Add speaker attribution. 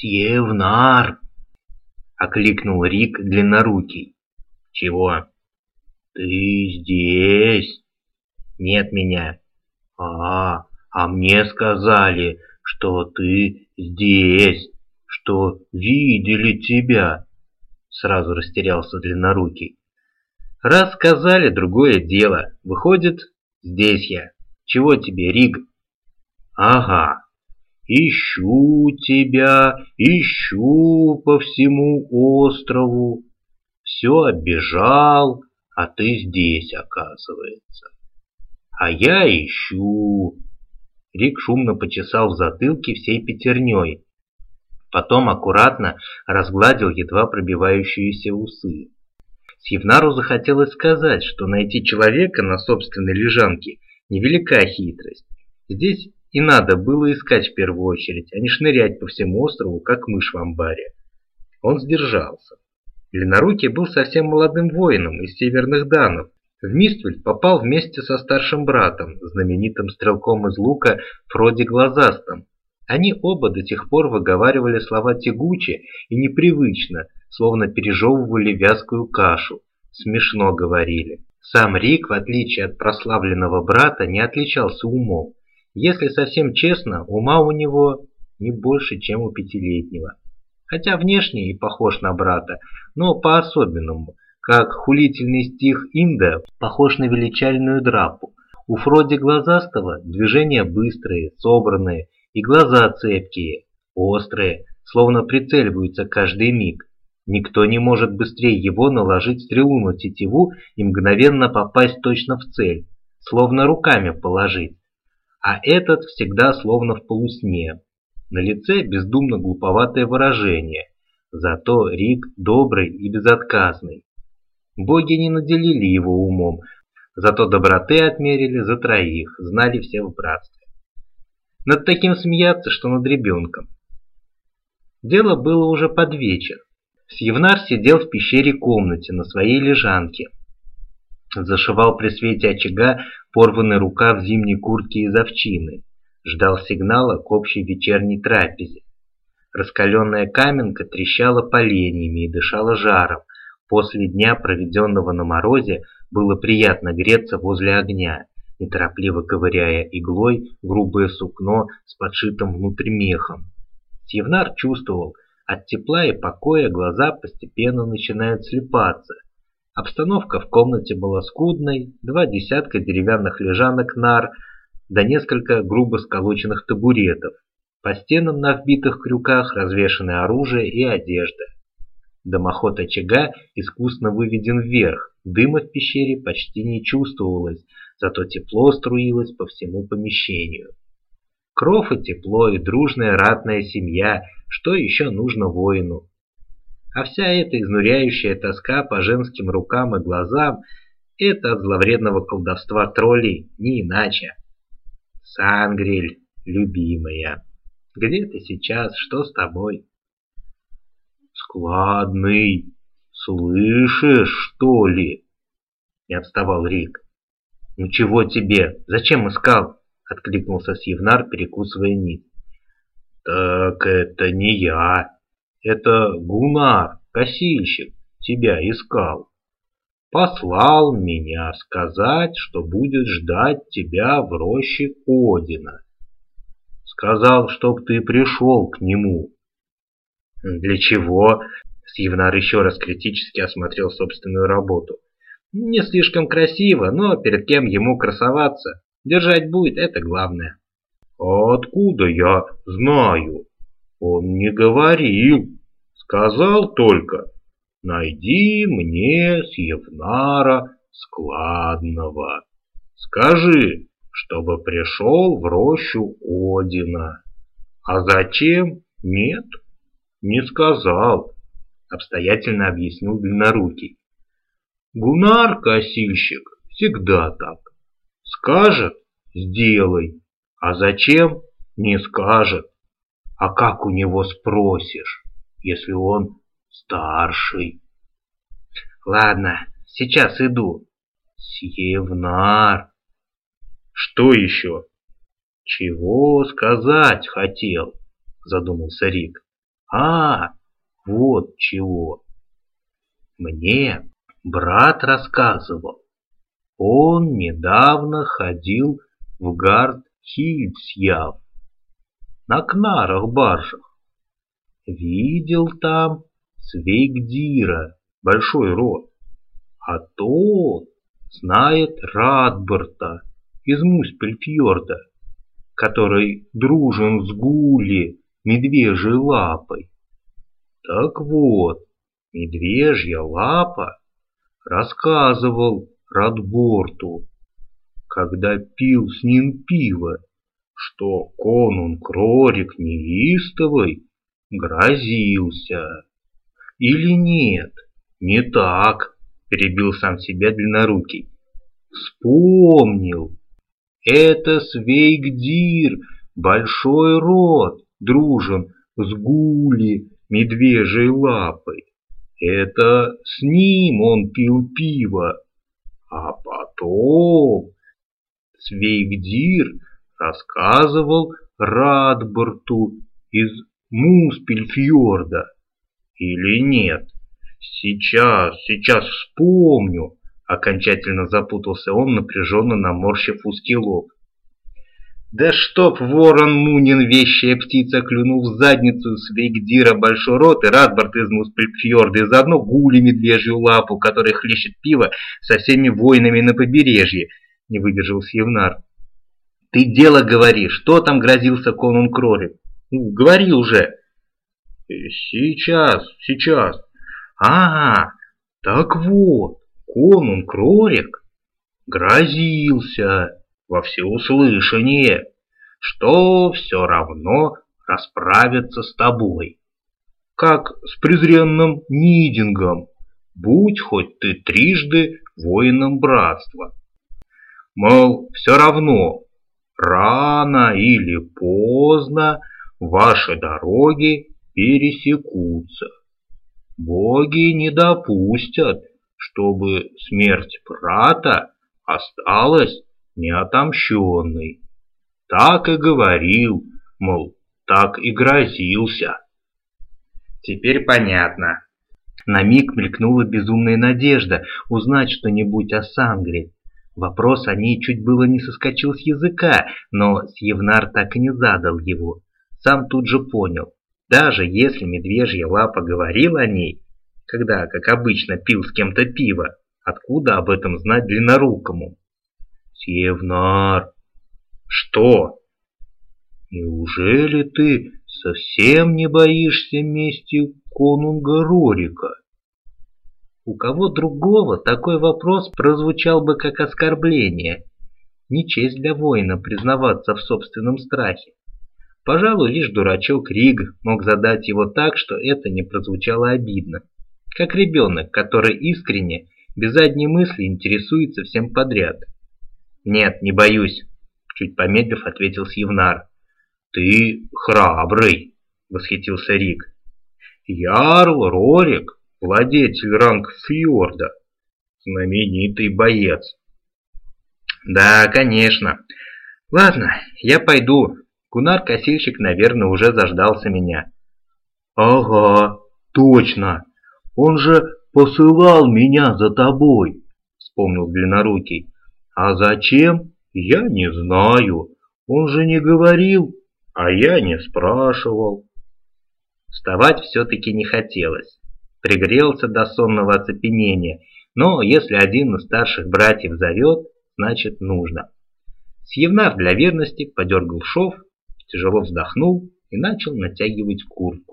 Speaker 1: «Сьевнар!» — окликнул Рик длиннорукий. «Чего?» «Ты здесь?» «Нет меня». «А, а мне сказали, что ты здесь, что видели тебя». Сразу растерялся длиннорукий. «Раз сказали, другое дело. Выходит, здесь я. Чего тебе, Риг?» «Ага, Ищу тебя, ищу по всему острову. Все оббежал, а ты здесь, оказывается. А я ищу. Рик шумно почесал в затылке всей пятерней. Потом аккуратно разгладил едва пробивающиеся усы. Сьевнару захотелось сказать, что найти человека на собственной лежанке невелика хитрость. Здесь и надо было искать в первую очередь, а не шнырять по всему острову, как мышь в амбаре. Он сдержался. Ленорукий был совсем молодым воином из северных данов. В Миствель попал вместе со старшим братом, знаменитым стрелком из лука Фроди Глазастом. Они оба до тех пор выговаривали слова тягуче и непривычно, словно пережевывали вязкую кашу. Смешно говорили. Сам Рик, в отличие от прославленного брата, не отличался умом. Если совсем честно, ума у него не больше, чем у пятилетнего. Хотя внешне и похож на брата, но по-особенному, как хулительный стих Инда похож на величальную драпу. У Фроди Глазастого движения быстрые, собранные, и глаза цепкие, острые, словно прицеливаются каждый миг. Никто не может быстрее его наложить стрелу на тетиву и мгновенно попасть точно в цель, словно руками положить а этот всегда словно в полусне. На лице бездумно глуповатое выражение, зато Рик добрый и безотказный. Боги не наделили его умом, зато доброты отмерили за троих, знали все в братстве. Над таким смеяться, что над ребенком. Дело было уже под вечер. Сьевнар сидел в пещере комнате на своей лежанке. Зашивал при свете очага порванный рукав зимней куртки из овчины. Ждал сигнала к общей вечерней трапезе. Раскаленная каменка трещала поленьями и дышала жаром. После дня, проведенного на морозе, было приятно греться возле огня, неторопливо ковыряя иглой грубое сукно с подшитым внутрь мехом. Сьевнар чувствовал, от тепла и покоя глаза постепенно начинают слепаться – Обстановка в комнате была скудной, два десятка деревянных лежанок нар, да несколько грубо сколоченных табуретов. По стенам на вбитых крюках развешаны оружие и одежда. Дымоход очага искусно выведен вверх, дыма в пещере почти не чувствовалось, зато тепло струилось по всему помещению. Кров и тепло, и дружная ратная семья, что еще нужно воину? А вся эта изнуряющая тоска по женским рукам и глазам – это от зловредного колдовства троллей, не иначе. Сангриль, любимая, где ты сейчас, что с тобой? Складный, слышишь, что ли? Не отставал Рик. Ну чего тебе, зачем искал? Откликнулся Сьевнар, перекусывая нить. Так это не я, это Гунар, косильщик, тебя искал. Послал меня сказать, что будет ждать тебя в роще Одина. Сказал, чтоб ты пришел к нему. Для чего? Сьевнар еще раз критически осмотрел собственную работу. Не слишком красиво, но перед кем ему красоваться? Держать будет, это главное. А откуда я знаю? Он не говорил. Сказал только, найди мне с Евнара складного. Скажи, чтобы пришел в рощу Одина. А зачем? Нет, не сказал, обстоятельно объяснил Длиннорукий. Гунар, косильщик, всегда так. Скажет – сделай, а зачем – не скажет. А как у него спросишь, если он старший? Ладно, сейчас иду. Сьевнар. Что еще? Чего сказать хотел, задумался Рик. А, вот чего. Мне брат рассказывал. Он недавно ходил в гард Хильцьяв на кнарах-баржах. Видел там Свейгдира, большой род, а тот знает Радберта из Муспельфьорда, который дружен с Гули, медвежьей лапой. Так вот, медвежья лапа рассказывал Радборту, когда пил с ним пиво, что конунг Рорик неистовый грозился. Или нет, не так, перебил сам себя длиннорукий. Вспомнил. Это Свейгдир, большой род, дружен с Гули, медвежьей лапой. Это с ним он пил пиво. А потом Свейгдир рассказывал Радборту из Муспельфьорда. Или нет? Сейчас, сейчас вспомню. Окончательно запутался он, напряженно наморщив узкий лоб. Да чтоб ворон Мунин, вещая птица, клюнул в задницу Свейгдира большой рот и Радбард из Муспельфьорда, и заодно гули медвежью лапу, который хлещет пиво со всеми воинами на побережье, не выдержал Сьевнар. Ты дело говори, что там грозился конун Крорик? Ну, говори уже. Сейчас, сейчас. А, так вот, конун Крорик грозился во всеуслышание, что все равно расправится с тобой. Как с презренным Нидингом, будь хоть ты трижды воином братства. Мол, все равно, рано или поздно ваши дороги пересекутся. Боги не допустят, чтобы смерть брата осталась неотомщенный. Так и говорил, мол, так и грозился. Теперь понятно. На миг мелькнула безумная надежда узнать что-нибудь о Сангре. Вопрос о ней чуть было не соскочил с языка, но Сьевнар так и не задал его. Сам тут же понял, даже если медвежья лапа говорил о ней, когда, как обычно, пил с кем-то пиво, откуда об этом знать длиннорукому? Сьевнар. Что? Неужели ты совсем не боишься мести конунга Рорика? У кого другого такой вопрос прозвучал бы как оскорбление. Не честь для воина признаваться в собственном страхе. Пожалуй, лишь дурачок Риг мог задать его так, что это не прозвучало обидно. Как ребенок, который искренне, без задней мысли интересуется всем подряд – «Нет, не боюсь», — чуть помедлив ответил Сьевнар. «Ты храбрый», — восхитился Рик. «Ярл Рорик, владетель Рангфьорда, знаменитый боец». «Да, конечно. Ладно, я пойду. Гунар-косильщик, наверное, уже заждался меня». «Ага, точно. Он же посылал меня за тобой», — вспомнил Длиннорукий. А зачем? Я не знаю. Он же не говорил, а я не спрашивал. Вставать все-таки не хотелось. Пригрелся до сонного оцепенения, но если один из старших братьев зовет, значит нужно. Сьевнар для верности подергал шов, тяжело вздохнул и начал натягивать куртку.